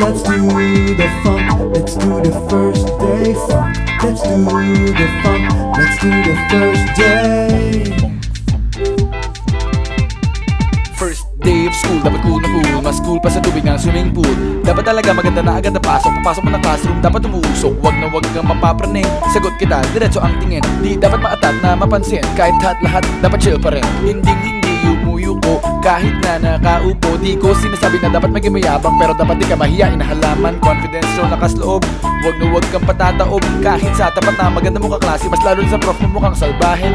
Let's do the funk. Let's do the first day funk. Let's do the funk. Let's do the first day. Day of school, dapat cool na cool. Mas cool pa sa tubig ng swimming pool. Dapat talaga maganda na agad na pasok. Papasok mo ng classroom, dapat umuusok Huwag na huwag kang mapapraning. Sagot kita, diretso ang tingin. Di dapat maatat na mapansin. Kahit lahat lahat, dapat chill pa rin. Hinding hindi umuyo ko Kahit na nakaupo Di ko sinasabi na dapat maging mayabang. Pero dapat di ka mahiya Inahalaman, confidence, show lakas loob Huwag na huwag kang patataob. Kahit sa tapat na maganda mo kaklase Mas lalo sa prof mo mukhang salbahe.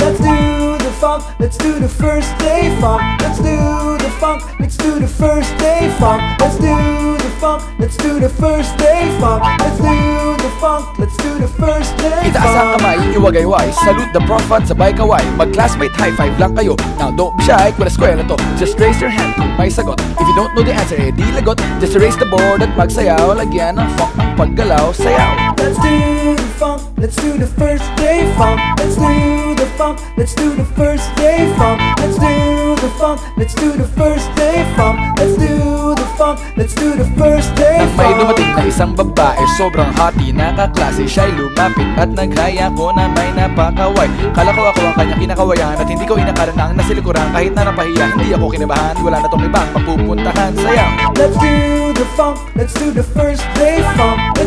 Let's do funk. Let's do the first day funk. Let's do the funk. Let's do the first day funk. Let's do the funk. Let's do the first day funk. Let's do the funk. Let's do the first day Itaas ang funk. kamay, iwagayway Salute the prof at sabay kaway Mag-classmate high five lang kayo Now don't be shy, kung eskwela to Just raise your hand kung may sagot If you don't know the answer, eh di lagot Just erase the board at magsayaw Lagyan ng funk ang paggalaw Sayaw Let's do funk. Let's do the first day funk. Let's do the funk. Let's do the first day funk. Let's do the funk. Let's do the first day funk. Let's do the funk. Let's do the first day Nang may dumating funk. na isang babae Sobrang hoti na kaklase Siya'y lumapit at naghaya ko na may napakaway Kala ko ako ang kanyang kinakawayan At hindi ko inakala na ang nasilikuran Kahit na napahiya, hindi ako kinabahan Wala na tong ibang mapupuntahan Sayaw Let's do the funk. Let's do the first day funk.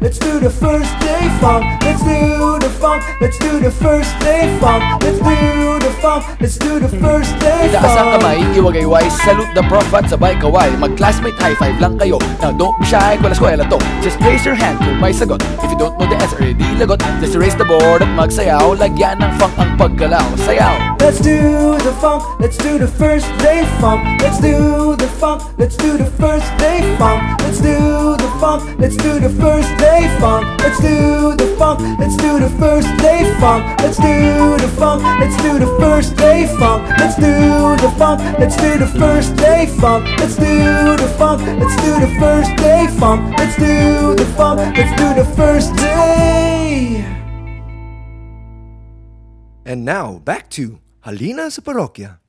Let's do the funk. Let's do the first day funk. Let's do the funk. Let's do the first day funk. Let's do the funk. Let's do the first day Itaas ang funk. kamay, iwagayway Salute the prof at sabay kaway Mag-classmate high five lang kayo Now don't be shy, kung eskwela to Just raise your hand kung may sagot If you don't know the answer, eh di lagot Just erase the board at magsayaw Lagyan ng funk ang paggalaw Sayaw Let's do the funk, let's do the first day funk. Let's do the funk, let's do the first day funk. Let's do the funk, let's do the first day funk. Let's do the funk, let's do the first day funk. Let's do the funk, let's do the first day funk. Let's do the funk, let's do the first day funk. Let's do the funk, let's do the first day funk. Let's do the funk, let's do the first day. And now, back to Halina sa Parokya.